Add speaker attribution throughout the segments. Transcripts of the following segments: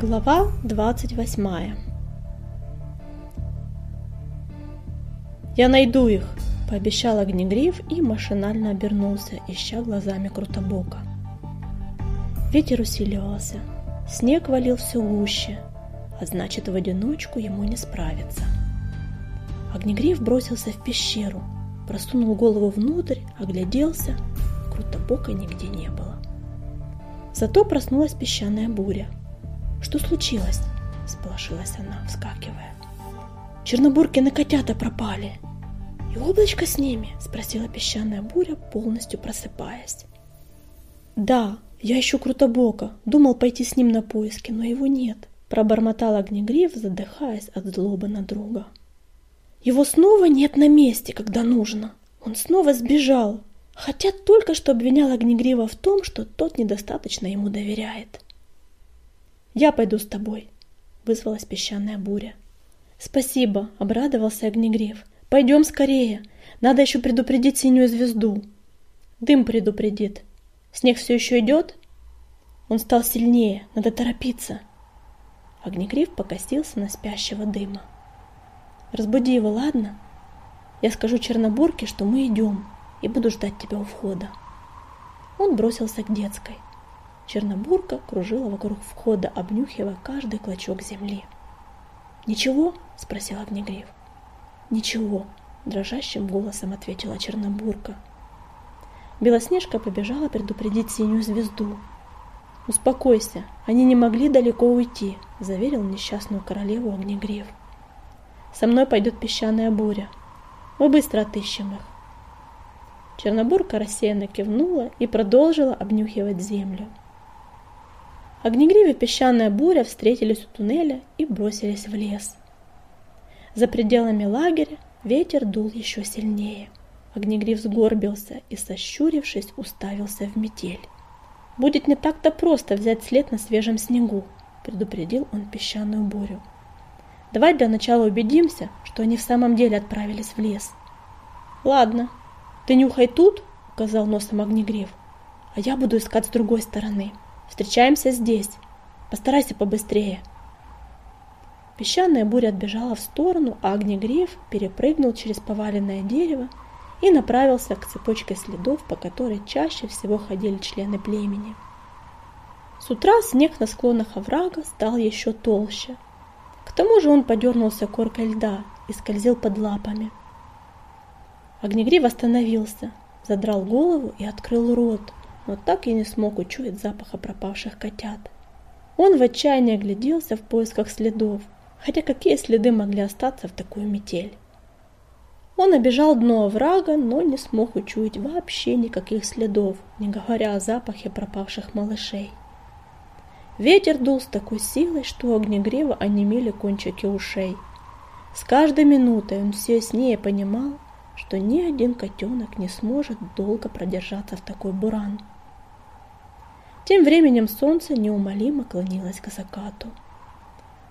Speaker 1: Глава 28 «Я найду их!» – пообещал Огнегриф и машинально обернулся, ища глазами Крутобока. Ветер усиливался, снег валил все гуще, а значит в одиночку ему не справиться. Огнегриф бросился в пещеру, просунул голову внутрь, огляделся, Крутобока нигде не было. Зато проснулась песчаная буря – что случилось? Сполошилась она, вскакивая. Чернобуркины котята пропали. И облачко с ними? Спросила песчаная буря, полностью просыпаясь. Да, я ищу Крутобока. Думал пойти с ним на поиски, но его нет. Пробормотал Огнегриф, задыхаясь от злобы на друга. Его снова нет на месте, когда нужно. Он снова сбежал, хотя только что обвинял Огнегрива в том, что тот недостаточно ему доверяет. «Я пойду с тобой», — вызвалась песчаная буря. «Спасибо», — обрадовался Огнегриф. «Пойдем скорее. Надо еще предупредить синюю звезду». «Дым предупредит. Снег все еще идет?» Он стал сильнее. Надо торопиться. Огнегриф покосился на спящего дыма. «Разбуди его, ладно? Я скажу Чернобурке, что мы идем, и буду ждать тебя у входа». Он бросился к детской. Чернобурка кружила вокруг входа, обнюхивая каждый клочок земли. «Ничего?» – спросил Огнегриф. «Ничего», – дрожащим голосом ответила Чернобурка. Белоснежка побежала предупредить синюю звезду. «Успокойся, они не могли далеко уйти», – заверил несчастную королеву Огнегриф. «Со мной пойдет песчаная буря. Мы быстро отыщем их». Чернобурка рассеянно кивнула и продолжила обнюхивать землю. Огнегрив и песчаная буря встретились у туннеля и бросились в лес. За пределами лагеря ветер дул еще сильнее. Огнегриф сгорбился и, сощурившись, уставился в метель. «Будет не так-то просто взять след на свежем снегу», — предупредил он песчаную бурю. «Давай для начала убедимся, что они в самом деле отправились в лес». «Ладно, ты нюхай тут», — указал носом Огнегриф, «а я буду искать с другой стороны». Встречаемся здесь. Постарайся побыстрее. Песчаная буря отбежала в сторону, а огнегриф перепрыгнул через поваленное дерево и направился к цепочке следов, по которой чаще всего ходили члены племени. С утра снег на склонах оврага стал еще толще. К тому же он подернулся коркой льда и скользил под лапами. Огнегриф остановился, задрал голову и открыл рот, но так и не смог учуять запаха пропавших котят. Он в отчаянии огляделся в поисках следов, хотя какие следы могли остаться в такую метель. Он обежал дно оврага, но не смог учуять вообще никаких следов, не говоря о запахе пропавших малышей. Ветер дул с такой силой, что огнегрева онемели кончики ушей. С каждой минутой он все яснее понимал, что ни один котенок не сможет долго продержаться в такой буран. Тем временем солнце неумолимо клонилось к закату.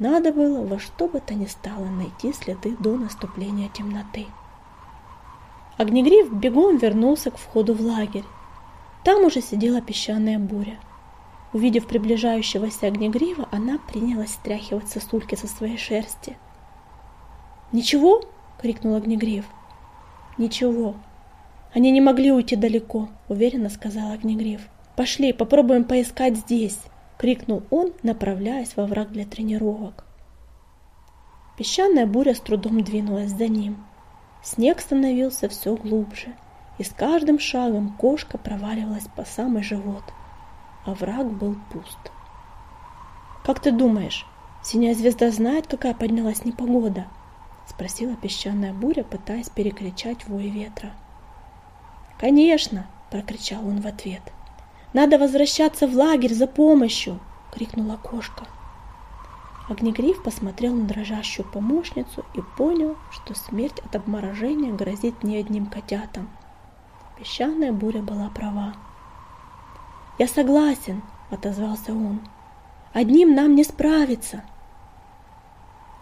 Speaker 1: Надо было во что бы то ни стало найти следы до наступления темноты. Огнегриф бегом вернулся к входу в лагерь. Там уже сидела песчаная буря. Увидев приближающегося огнегрива, она принялась стряхивать сосульки со своей шерсти. «Ничего?» — крикнул огнегриф. «Ничего. Они не могли уйти далеко», — уверенно сказал огнегриф. «Пошли, попробуем поискать здесь!» — крикнул он, направляясь во враг для тренировок. Песчаная буря с трудом двинулась за ним. Снег становился все глубже, и с каждым шагом кошка проваливалась по самый живот, а враг был пуст. «Как ты думаешь, синяя звезда знает, какая поднялась непогода?» — спросила песчаная буря, пытаясь перекричать вой ветра. «Конечно!» — прокричал он в ответ — надо возвращаться в лагерь за помощью!» — крикнула кошка. Огнегриф посмотрел на дрожащую помощницу и понял, что смерть от обморожения грозит не одним котятам. Песчаная буря была права. «Я согласен», — отозвался он. «Одним нам не справиться».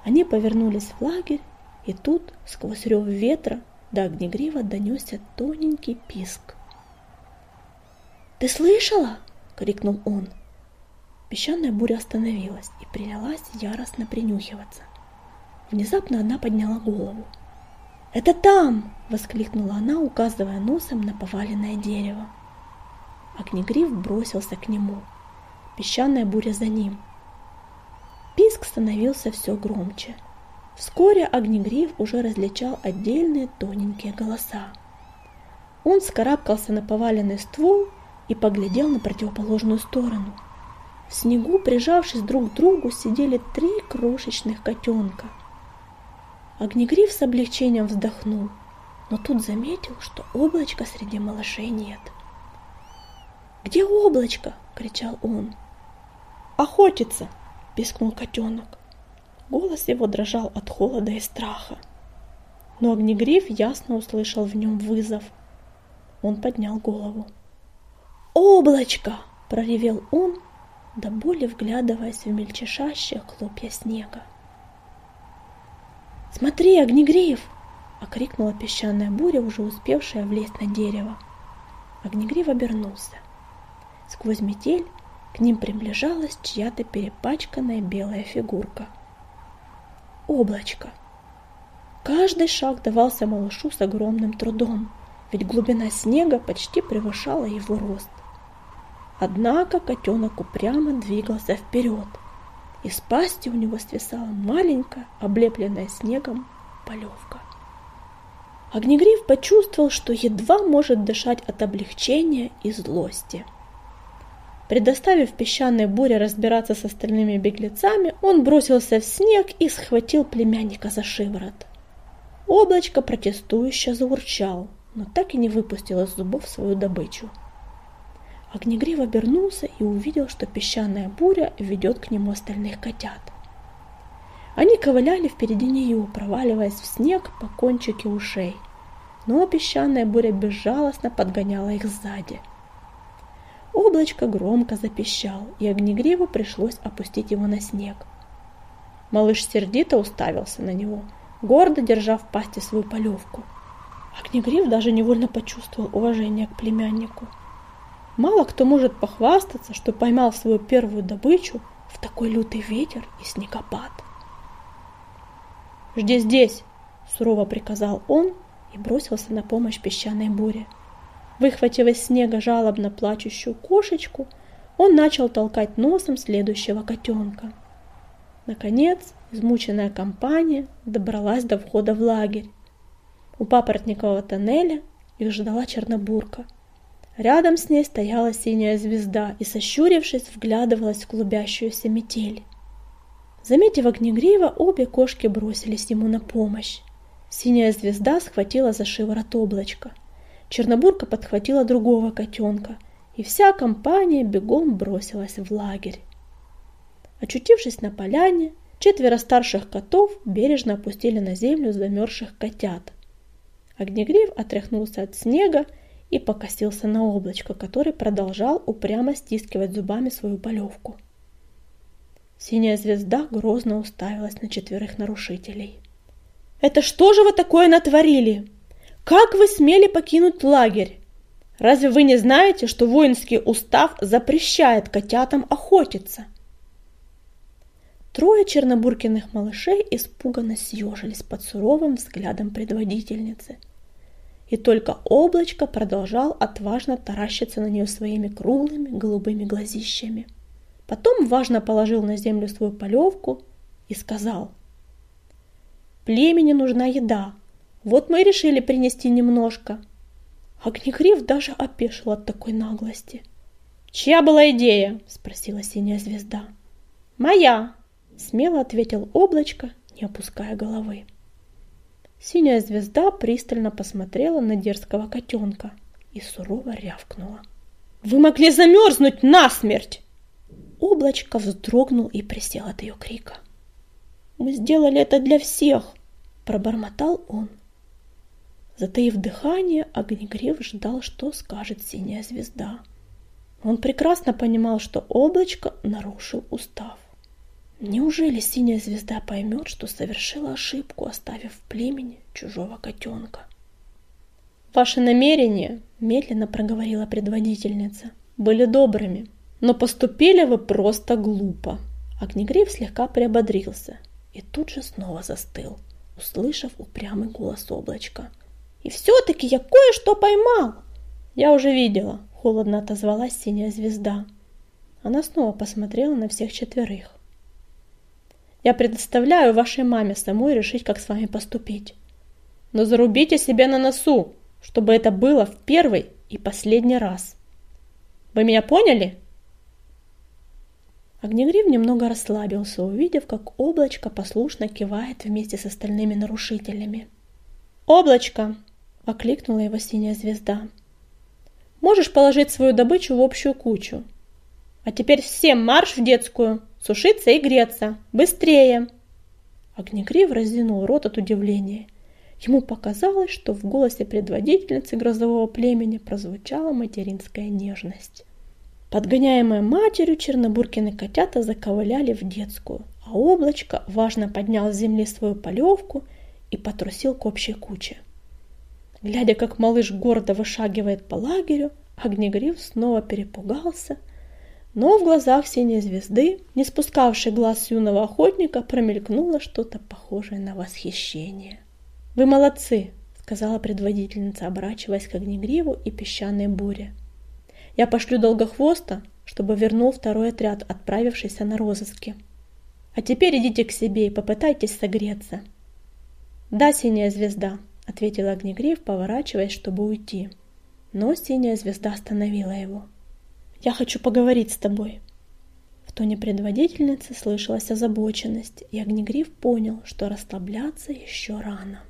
Speaker 1: Они повернулись в лагерь, и тут, сквозь рев ветра, до огнегрива донесся тоненький писк. «Ты слышала?» — крикнул он. Песчаная буря остановилась и принялась яростно принюхиваться. Внезапно она подняла голову. «Это там!» — воскликнула она, указывая носом на поваленное дерево. Огнегриф бросился к нему. Песчаная буря за ним. Писк становился все громче. Вскоре Огнегриф уже различал отдельные тоненькие голоса. Он скарабкался на поваленный ствол и поглядел на противоположную сторону. В снегу, прижавшись друг к другу, сидели три крошечных котенка — Огнегриф с облегчением вздохнул, но тут заметил, что облачка среди малышей нет. «Где облачко?» — кричал он. «Охотится!» — пискнул котенок. Голос его дрожал от холода и страха. Но Огнегриф ясно услышал в нем вызов. Он поднял голову. «Облачко!» — проревел он, до боли вглядываясь в мельчешащие хлопья снега. «Смотри, Огнегриф!» — окрикнула песчаная буря, уже успевшая влезть на дерево. Огнегриф обернулся. Сквозь метель к ним приближалась чья-то перепачканная белая фигурка. Облачко. Каждый шаг давался малышу с огромным трудом, ведь глубина снега почти превышала его рост. Однако котенок упрямо двигался вперед — из пасти у него свисала маленькая, облепленная снегом полевка. Огнегриф почувствовал, что едва может дышать от облегчения и злости. Предоставив песчаной буре разбираться с остальными беглецами, он бросился в снег и схватил племянника за шиворот. Облачко протестующе заурчал, но так и не выпустил из зубов свою добычу – Огнегрив обернулся и увидел, что песчаная буря ведет к нему остальных котят. Они ковыляли впереди нее, проваливаясь в снег по кончике ушей. Но песчаная буря безжалостно подгоняла их сзади. Облачко громко запищал, и Огнегриву пришлось опустить его на снег. Малыш сердито уставился на него, гордо держа в пасти свою полевку. Огнегрив даже невольно почувствовал уважение к племяннику – Мало кто может похвастаться, что поймал свою первую добычу в такой лютый ветер и снегопад. «Жди здесь!» – сурово приказал он и бросился на помощь песчаной буре. Выхватив из снега жалобно плачущую кошечку, он начал толкать носом следующего котенка. Наконец, измученная компания добралась до входа в лагерь. У папоротникового тоннеля их ждала Чернобурка – Рядом с ней стояла синяя звезда и, сощурившись, вглядывалась в клубящуюся метель. Заметив огнегрива, обе кошки бросились ему на помощь. Синяя звезда схватила за шиворот облачко. Чернобурка подхватила другого котенка, и вся компания бегом бросилась в лагерь. Очутившись на поляне, четверо старших котов бережно опустили на землю замерзших котят. Огнегрив отряхнулся от снега и покосился на облачко, который продолжал упрямо стискивать зубами свою полевку. Синяя звезда грозно уставилась на четверых нарушителей. «Это что же вы такое натворили? Как вы смели покинуть лагерь? Разве вы не знаете, что воинский устав запрещает котятам охотиться?» Трое чернобуркиных малышей испуганно съежились под суровым взглядом предводительницы – и только облачко продолжал отважно таращиться на нее своими круглыми голубыми глазищами. Потом важно положил на землю свою полевку и сказал. «Племени нужна еда. Вот мы и решили принести немножко». Огнегриф даже опешил от такой наглости. «Чья была идея?» – спросила синяя звезда. «Моя!» – смело ответил облачко, не опуская головы. Синяя звезда пристально посмотрела на дерзкого котенка и сурово рявкнула. «Вы могли замерзнуть насмерть!» Облачко вздрогнул и присел от ее крика. «Мы сделали это для всех!» – пробормотал он. Затаив дыхание, Огнегрив ждал, что скажет синяя звезда. Он прекрасно понимал, что облачко нарушил устав. Неужели синяя звезда поймет, что совершила ошибку, оставив в племени чужого котенка? Ваши намерения, медленно проговорила предводительница, были добрыми, Но поступили вы просто глупо. Огнегриф слегка приободрился и тут же снова застыл, услышав упрямый голос облачка. «И все-таки я кое-что поймал!» «Я уже видела», — холодно отозвалась синяя звезда. Она снова посмотрела на всех четверых. «Я предоставляю вашей маме самой решить, как с вами поступить. Но зарубите себе на носу, чтобы это было в первый и последний раз. Вы меня поняли?» Огнегрив немного расслабился, увидев, как облачко послушно кивает вместе с остальными нарушителями. «Облачко!» — окликнула его синяя звезда. «Можешь положить свою добычу в общую кучу. А теперь всем марш в детскую, сушиться и греться. Быстрее!» Огнегрив разинул рот от удивления. Ему показалось, что в голосе предводительницы грозового племени прозвучала материнская нежность. Подгоняемые матерью, чернобуркины котята заковыляли в детскую, а облачко важно поднял с земли свою полевку и потрусил к общей куче. Глядя, как малыш гордо вышагивает по лагерю, Огнегриф снова перепугался, но в глазах синей звезды, не спускавшей глаз юного охотника, промелькнуло что-то похожее на восхищение. «Вы молодцы!» — сказала предводительница, оборачиваясь к Огнегриву и песчаной буре. Я пошлю Долгохвоста, чтобы вернул второй отряд, отправившийся на розыски. А теперь идите к себе и попытайтесь согреться. Да, синяя звезда, ответил Огнегриф, поворачиваясь, чтобы уйти. Но синяя звезда остановила его. Я хочу поговорить с тобой. В тоне предводительницы слышалась озабоченность, и Огнегриф понял, что расслабляться еще рано.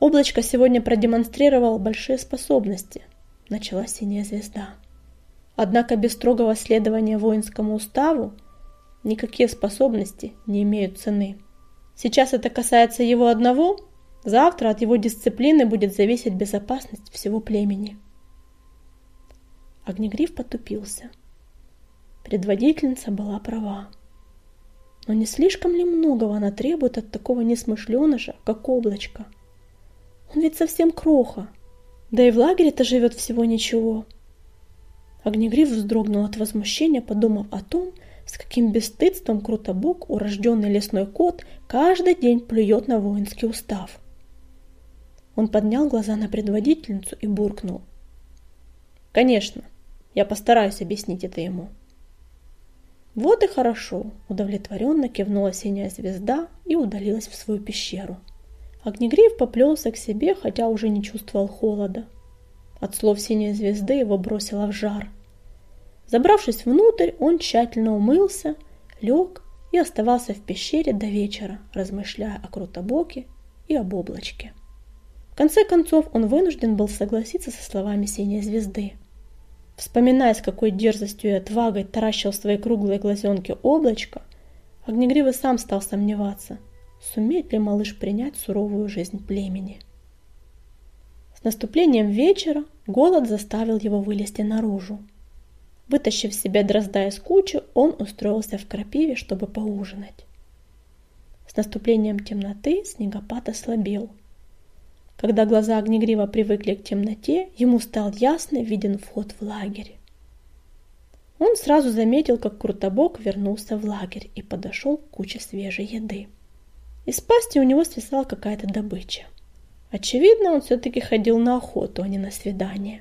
Speaker 1: Облачко сегодня продемонстрировало большие способности, начала синяя звезда. Однако без строгого следования воинскому уставу никакие способности не имеют цены. Сейчас это касается его одного, завтра от его дисциплины будет зависеть безопасность всего племени. Огнегриф потупился. Предводительница была права. Но не слишком ли многого она требует от такого несмышленыша, как облачко? Он ведь совсем кроха. Да и в лагере-то живет всего ничего. Огнегриф вздрогнул от возмущения, подумав о том, с каким бесстыдством Крутобок, урожденный лесной кот, каждый день плюет на воинский устав. Он поднял глаза на предводительницу и буркнул. «Конечно, я постараюсь объяснить это ему». «Вот и хорошо», — удовлетворенно кивнула синяя звезда и удалилась в свою пещеру. Огнегриф поплелся к себе, хотя уже не чувствовал холода. От слов синей звезды его бросило в жар. Забравшись внутрь, он тщательно умылся, лег и оставался в пещере до вечера, размышляя о Крутобоке и об облачке. В конце концов, он вынужден был согласиться со словами синей звезды. Вспоминая, с какой дерзостью и отвагой таращил свои круглые глазенки облачко, Огнегривый сам стал сомневаться, сумеет ли малыш принять суровую жизнь племени. С наступлением вечера голод заставил его вылезти наружу. Вытащив себе дрозда из кучи, он устроился в крапиве, чтобы поужинать. С наступлением темноты снегопад ослабел. Когда глаза Огнегрива привыкли к темноте, ему стал ясно виден вход в лагерь. Он сразу заметил, как Крутобок вернулся в лагерь и подошел к куче свежей еды. Из пасти у него свисала какая-то добыча. Очевидно, он все-таки ходил на охоту, а не на свидание.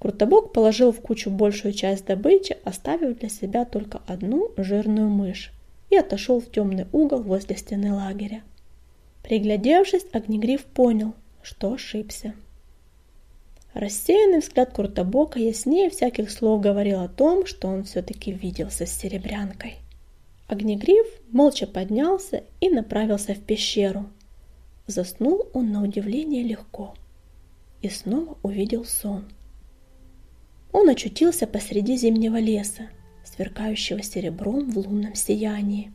Speaker 1: Крутобок положил в кучу большую часть добычи, оставив для себя только одну жирную мышь, и отошел в темный угол возле стены лагеря. Приглядевшись, Огнегриф понял, что ошибся. Рассеянный взгляд Куртобока яснее всяких слов говорил о том, что он все-таки виделся с серебрянкой. Огнегриф молча поднялся и направился в пещеру, Заснул он на удивление легко и снова увидел сон. Он очутился посреди зимнего леса, сверкающего серебром в лунном сиянии.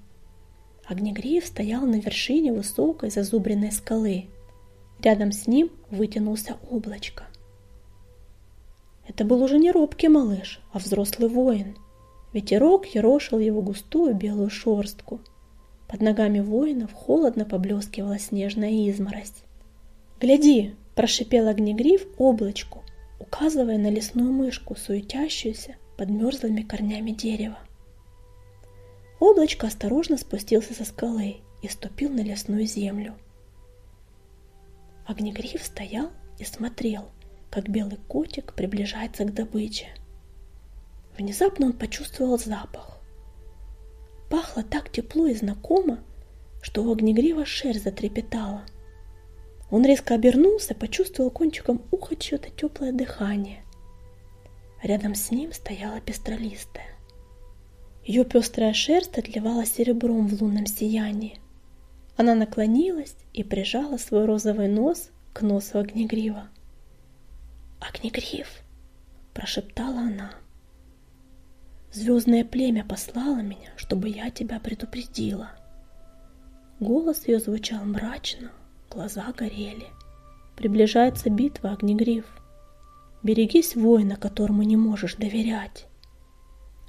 Speaker 1: Огнегриев стоял на вершине высокой зазубренной скалы. Рядом с ним вытянулся облачко. Это был уже не робкий малыш, а взрослый воин. Ветерок ерошил его густую белую шорстку – под ногами воинов холодно поблескивала снежная изморозь. «Гляди!» – прошипел огнегриф облачку, указывая на лесную мышку, суетящуюся под мерзлыми корнями дерева. Облачко осторожно спустился со скалы и ступил на лесную землю. Огнегриф стоял и смотрел, как белый котик приближается к добыче. Внезапно он почувствовал запах. Пахло так тепло и знакомо, что у огнегрива шерсть затрепетала. Он резко обернулся, почувствовал кончиком уха чье-то теплое дыхание. Рядом с ним стояла пестролистая. Ее пестрая шерсть отливала серебром в лунном сиянии. Она наклонилась и прижала свой розовый нос к носу огнегрива. «Огнегрив!» – прошептала она. «Звездное племя послало меня, чтобы я тебя предупредила». Голос ее звучал мрачно, глаза горели. Приближается битва, Огнегриф. Берегись воина, которому не можешь доверять.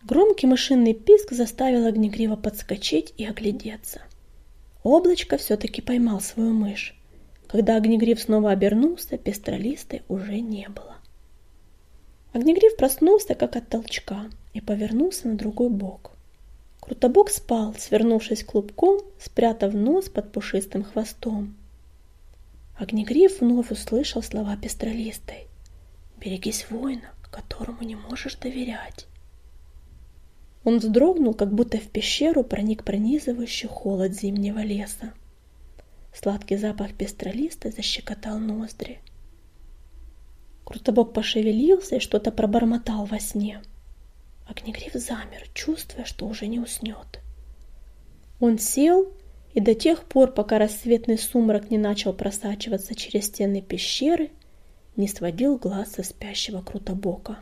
Speaker 1: Громкий машинный писк заставил Огнегрива подскочить и оглядеться. Облачко все-таки поймал свою мышь. Когда Огнегриф снова обернулся, пестролистой уже не было. Огнегриф проснулся, как от толчка, и повернулся на другой бок. Крутобок спал, свернувшись клубком, спрятав нос под пушистым хвостом. Огнегриф вновь услышал слова пестролистой. «Берегись воина, которому не можешь доверять». Он вздрогнул, как будто в пещеру проник пронизывающий холод зимнего леса. Сладкий запах пестролиста защекотал ноздри. Крутобок пошевелился и что-то пробормотал во сне. Огнегриф замер, чувствуя, что уже не уснет. Он сел и до тех пор, пока рассветный сумрак не начал просачиваться через стены пещеры, не сводил глаз со спящего Крутобока.